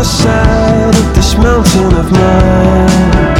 the side of this mountain of mine